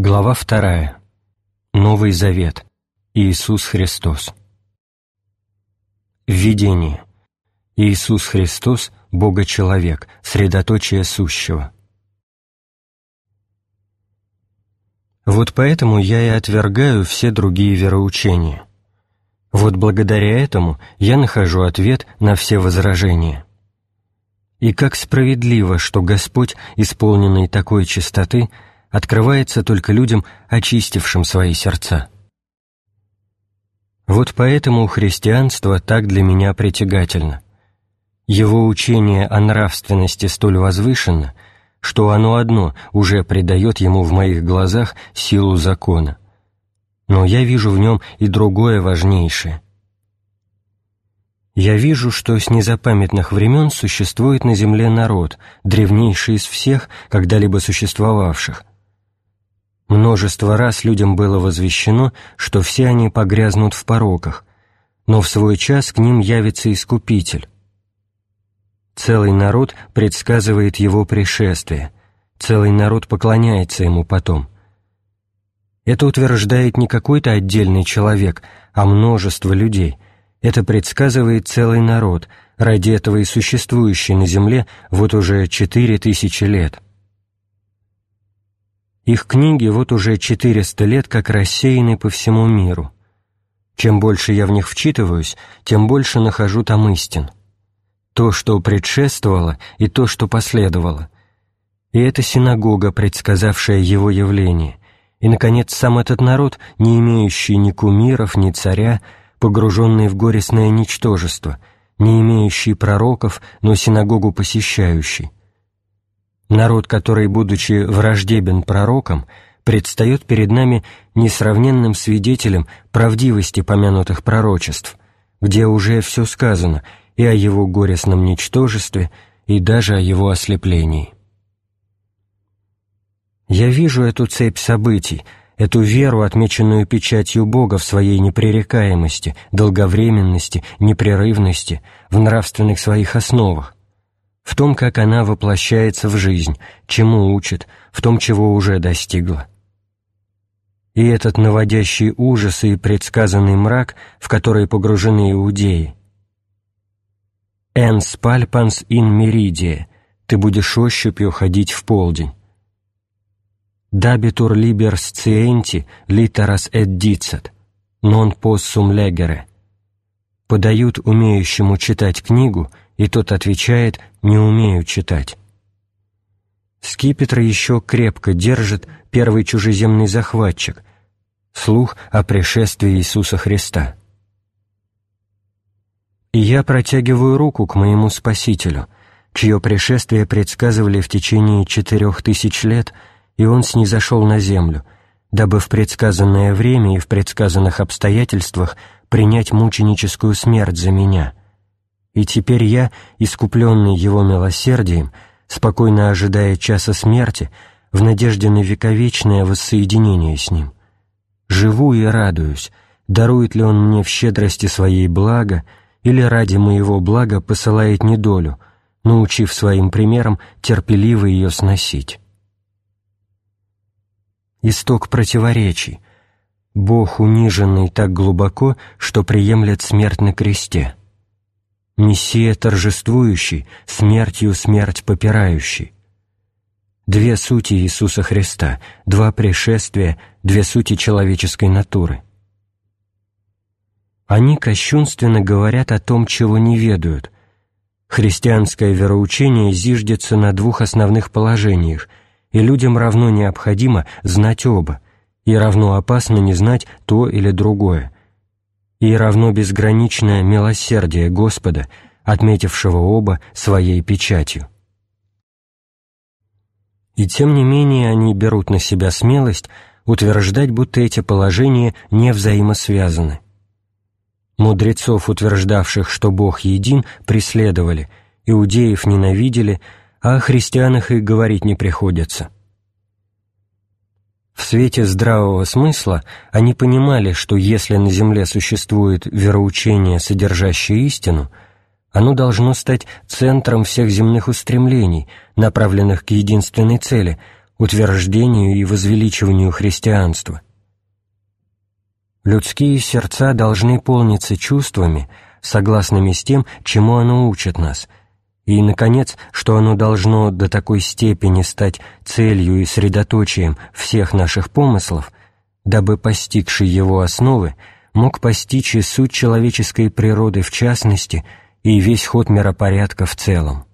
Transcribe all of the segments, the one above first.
Глава вторая. Новый Завет. Иисус Христос. Введение. Иисус Христос – Бога-человек, средоточие сущего. Вот поэтому я и отвергаю все другие вероучения. Вот благодаря этому я нахожу ответ на все возражения. И как справедливо, что Господь, исполненный такой чистоты, открывается только людям, очистившим свои сердца. Вот поэтому христианство так для меня притягательно. Его учение о нравственности столь возвышенно, что оно одно уже придает ему в моих глазах силу закона. Но я вижу в нем и другое важнейшее. Я вижу, что с незапамятных времен существует на земле народ, древнейший из всех, когда-либо существовавших, Множество раз людям было возвещено, что все они погрязнут в пороках, но в свой час к ним явится Искупитель. Целый народ предсказывает его пришествие, целый народ поклоняется ему потом. Это утверждает не какой-то отдельный человек, а множество людей. Это предсказывает целый народ, ради этого и существующий на земле вот уже четыре тысячи лет. Их книги вот уже 400 лет как рассеяны по всему миру. Чем больше я в них вчитываюсь, тем больше нахожу там истин. То, что предшествовало, и то, что последовало. И это синагога, предсказавшая его явление. И, наконец, сам этот народ, не имеющий ни кумиров, ни царя, погруженный в горестное ничтожество, не имеющий пророков, но синагогу посещающий Народ, который, будучи враждебен пророкам, предстает перед нами несравненным свидетелем правдивости помянутых пророчеств, где уже все сказано и о его горестном ничтожестве, и даже о его ослеплении. Я вижу эту цепь событий, эту веру, отмеченную печатью Бога в своей непререкаемости, долговременности, непрерывности, в нравственных своих основах, в том, как она воплощается в жизнь, чему учит, в том, чего уже достигла. И этот наводящий ужас и предсказанный мрак, в который погружены иудеи. «Энс пальпанс ин меридия» — «ты будешь ощупью ходить в полдень». «Дабитур либер сциенти литерас эд дицет» «нон поссум легере» подают умеющему читать книгу — и тот отвечает «не умею читать». Скипетр еще крепко держит первый чужеземный захватчик, слух о пришествии Иисуса Христа. И я протягиваю руку к моему Спасителю, чье пришествие предсказывали в течение четырех тысяч лет, и он снизошел на землю, дабы в предсказанное время и в предсказанных обстоятельствах принять мученическую смерть за меня — и теперь я, искупленный Его милосердием, спокойно ожидая часа смерти, в надежде на вековечное воссоединение с Ним. Живу и радуюсь, дарует ли Он мне в щедрости своей блага, или ради моего блага посылает недолю, научив своим примером терпеливо ее сносить. Исток противоречий. Бог, униженный так глубоко, что приемлет смерть на кресте. Мессия торжествующий, смертью смерть попирающий. Две сути Иисуса Христа, два пришествия, две сути человеческой натуры. Они кощунственно говорят о том, чего не ведают. Христианское вероучение зиждется на двух основных положениях, и людям равно необходимо знать оба, и равно опасно не знать то или другое – и равно безграничное милосердие Господа, отметившего оба своей печатью. И тем не менее они берут на себя смелость утверждать, будто эти положения не взаимосвязаны. Мудрецов, утверждавших, что Бог един, преследовали, иудеев ненавидели, а о христианах и говорить не приходится – в свете здравого смысла они понимали, что если на Земле существует вероучение, содержащее истину, оно должно стать центром всех земных устремлений, направленных к единственной цели – утверждению и возвеличиванию христианства. Людские сердца должны полниться чувствами, согласными с тем, чему оно учит нас, и, наконец, что оно должно до такой степени стать целью и средоточием всех наших помыслов, дабы постигший его основы мог постичь и суть человеческой природы в частности и весь ход миропорядка в целом.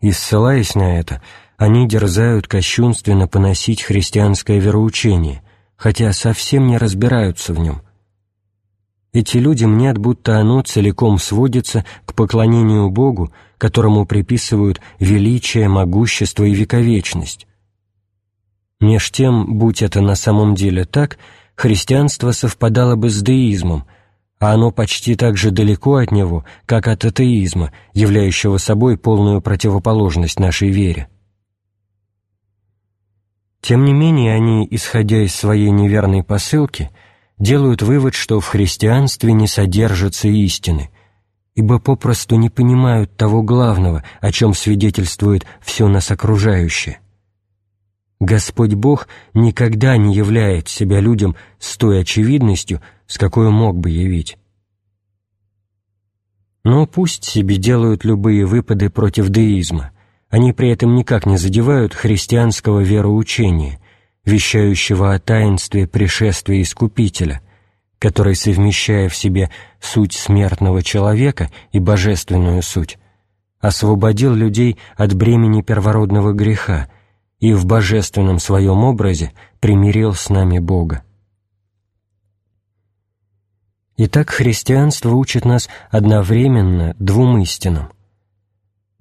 И ссылаясь на это, они дерзают кощунственно поносить христианское вероучение, хотя совсем не разбираются в нем. Эти люди мнят, будто оно целиком сводится к поклонению Богу, которому приписывают величие, могущество и вековечность. Меж тем, будь это на самом деле так, христианство совпадало бы с деизмом, а оно почти так же далеко от него, как от атеизма, являющего собой полную противоположность нашей вере. Тем не менее, они, исходя из своей неверной посылки, делают вывод, что в христианстве не содержатся истины, ибо попросту не понимают того главного, о чем свидетельствует все нас окружающее. Господь Бог никогда не являет себя людям с той очевидностью, с какой мог бы явить. Но пусть себе делают любые выпады против деизма, они при этом никак не задевают христианского вероучения, вещающего о таинстве пришествия Искупителя, который, совмещая в себе суть смертного человека и божественную суть, освободил людей от бремени первородного греха и в божественном своем образе примирил с нами Бога. Итак, христианство учит нас одновременно двум истинам.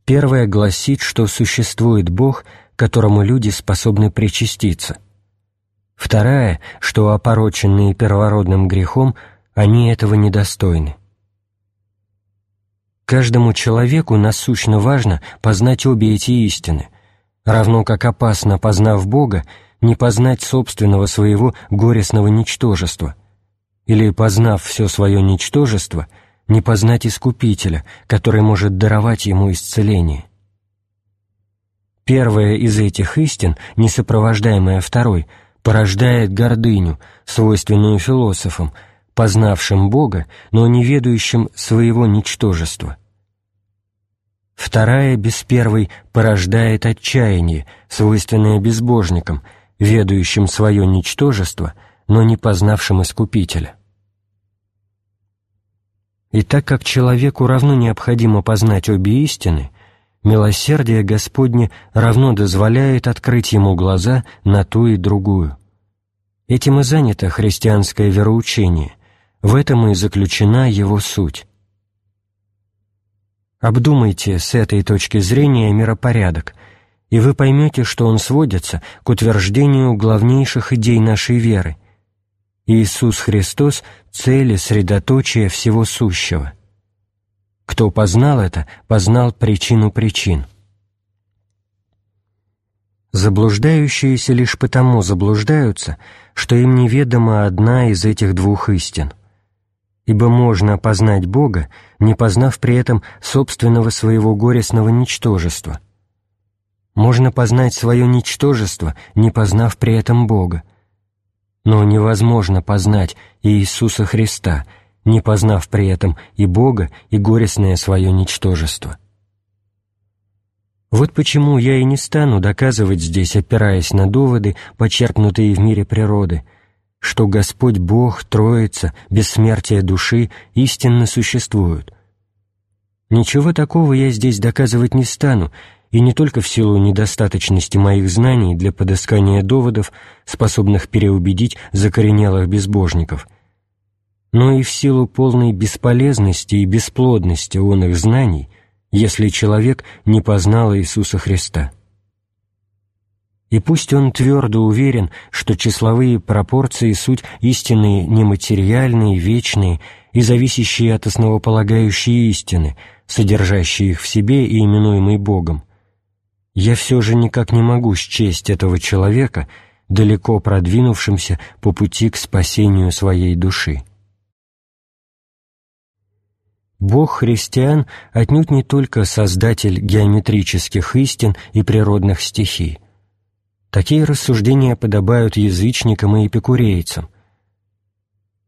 Первое гласит, что существует Бог, которому люди способны причаститься. Вторая, что опороченные первородным грехом, они этого недостойны. Каждому человеку насущно важно познать обе эти истины, равно как опасно, познав Бога, не познать собственного своего горестного ничтожества, или, познав все свое ничтожество, не познать Искупителя, который может даровать ему исцеление. Первая из этих истин, не сопровождаемая второй, порождает гордыню, свойственную философам, познавшим Бога, но не ведающим своего ничтожества – Вторая, без первой, порождает отчаяние, свойственное безбожникам, ведающим свое ничтожество, но не познавшим Искупителя. И так как человеку равно необходимо познать обе истины, милосердие Господне равно дозволяет открыть ему глаза на ту и другую. Этим и занято христианское вероучение, в этом и заключена его суть. Обдумайте с этой точки зрения миропорядок, и вы поймете, что он сводится к утверждению главнейших идей нашей веры. Иисус Христос — цель и средоточие всего сущего. Кто познал это, познал причину причин. Заблуждающиеся лишь потому заблуждаются, что им неведома одна из этих двух истин — ибо можно познать Бога, не познав при этом собственного своего горестного ничтожества. Можно познать свое ничтожество, не познав при этом Бога. Но невозможно познать и Иисуса Христа, не познав при этом и Бога, и горестное свое ничтожество. Вот почему я и не стану доказывать здесь, опираясь на доводы, почерпнутые в мире природы – что Господь Бог, Троица, бессмертие души истинно существуют. Ничего такого я здесь доказывать не стану, и не только в силу недостаточности моих знаний для подыскания доводов, способных переубедить закоренелых безбожников, но и в силу полной бесполезности и бесплодности он их знаний, если человек не познал Иисуса Христа и пусть он твердо уверен, что числовые пропорции — суть истинные нематериальные, вечные и зависящие от основополагающей истины, содержащие их в себе и именуемые Богом, я все же никак не могу счесть этого человека далеко продвинувшимся по пути к спасению своей души. Бог христиан отнюдь не только создатель геометрических истин и природных стихий. Такие рассуждения подобают язычникам и эпикурейцам.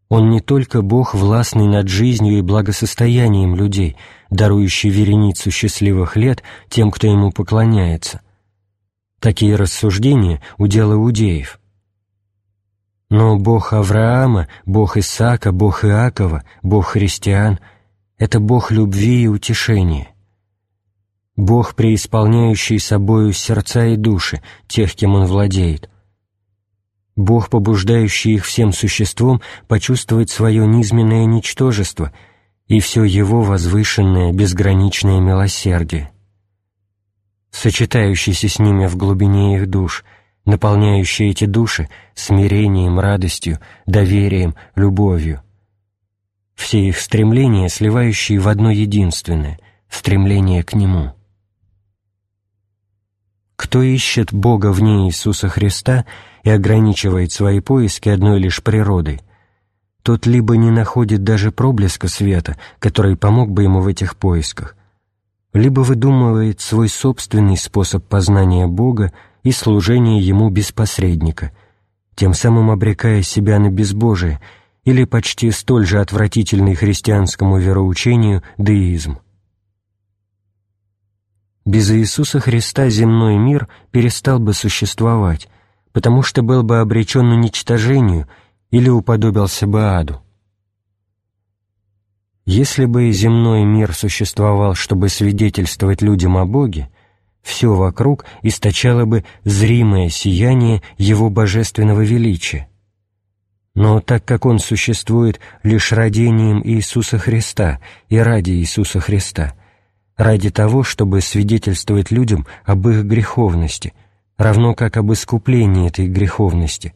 Он не только Бог, властный над жизнью и благосостоянием людей, дарующий вереницу счастливых лет тем, кто ему поклоняется. Такие рассуждения – удел иудеев. Но Бог Авраама, Бог Исаака, Бог Иакова, Бог христиан – это Бог любви и утешения. Бог, преисполняющий собою сердца и души тех, кем Он владеет. Бог, побуждающий их всем существом почувствовать свое низменное ничтожество и все Его возвышенное безграничное милосердие. Сочетающийся с ними в глубине их душ, наполняющий эти души смирением, радостью, доверием, любовью, все их стремления, сливающие в одно единственное — стремление к Нему. Кто ищет Бога вне Иисуса Христа и ограничивает свои поиски одной лишь природой, тот либо не находит даже проблеска света, который помог бы ему в этих поисках, либо выдумывает свой собственный способ познания Бога и служения Ему без посредника, тем самым обрекая себя на безбожие — или почти столь же отвратительный христианскому вероучению деизм. Без Иисуса Христа земной мир перестал бы существовать, потому что был бы обречен уничтожению или уподобился бы аду. Если бы земной мир существовал, чтобы свидетельствовать людям о Боге, все вокруг источало бы зримое сияние Его божественного величия. Но так как он существует лишь родением Иисуса Христа и ради Иисуса Христа, ради того, чтобы свидетельствовать людям об их греховности, равно как об искуплении этой греховности,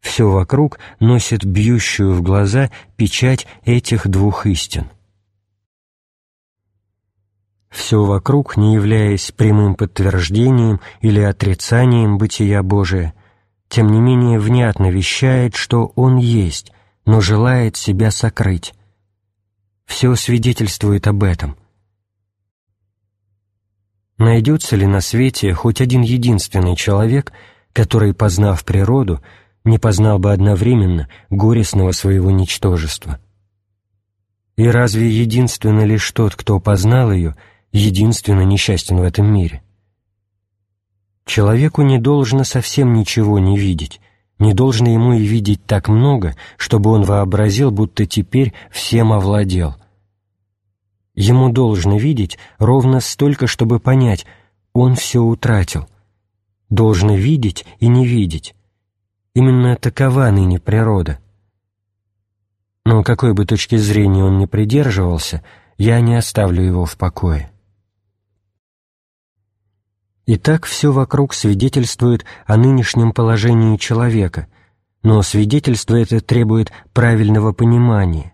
все вокруг носит бьющую в глаза печать этих двух истин. Все вокруг, не являясь прямым подтверждением или отрицанием бытия Божия, тем не менее внятно вещает, что он есть, но желает себя сокрыть. Все свидетельствует об этом. Найдется ли на свете хоть один единственный человек, который, познав природу, не познал бы одновременно горестного своего ничтожества? И разве единственно лишь тот, кто познал ее, единственно несчастен в этом мире? Человеку не должно совсем ничего не видеть, не должно ему и видеть так много, чтобы он вообразил, будто теперь всем овладел. Ему должно видеть ровно столько, чтобы понять, он все утратил. Должно видеть и не видеть. Именно такова ныне природа. Но какой бы точки зрения он ни придерживался, я не оставлю его в покое. И так все вокруг свидетельствует о нынешнем положении человека, но свидетельство это требует правильного понимания,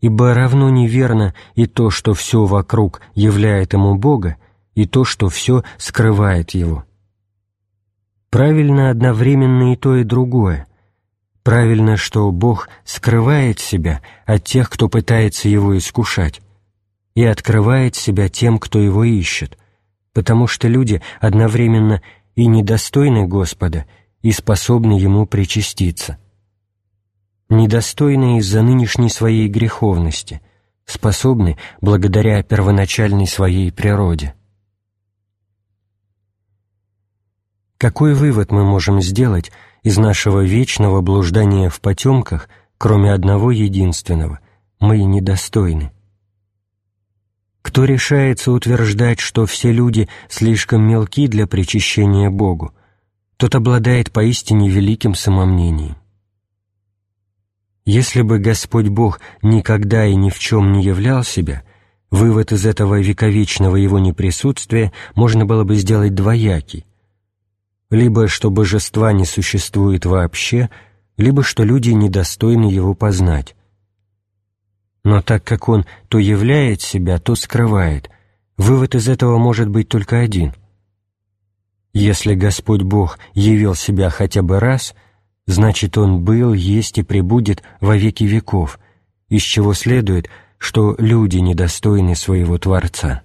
ибо равно неверно и то, что все вокруг являет ему Бога, и то, что все скрывает его. Правильно одновременно и то, и другое. Правильно, что Бог скрывает себя от тех, кто пытается его искушать, и открывает себя тем, кто его ищет, потому что люди одновременно и недостойны Господа, и способны Ему причаститься. Недостойны из-за нынешней своей греховности, способны благодаря первоначальной своей природе. Какой вывод мы можем сделать из нашего вечного блуждания в потемках, кроме одного единственного – мы недостойны? Кто решается утверждать, что все люди слишком мелки для причащения Богу, тот обладает поистине великим самомнением. Если бы Господь Бог никогда и ни в чем не являл себя, вывод из этого вековечного Его неприсутствия можно было бы сделать двоякий. Либо что божества не существует вообще, либо что люди недостойны Его познать. Но так как он то являет себя, то скрывает, вывод из этого может быть только один. Если Господь Бог явил себя хотя бы раз, значит Он был, есть и пребудет во веки веков, из чего следует, что люди недостойны своего Творца.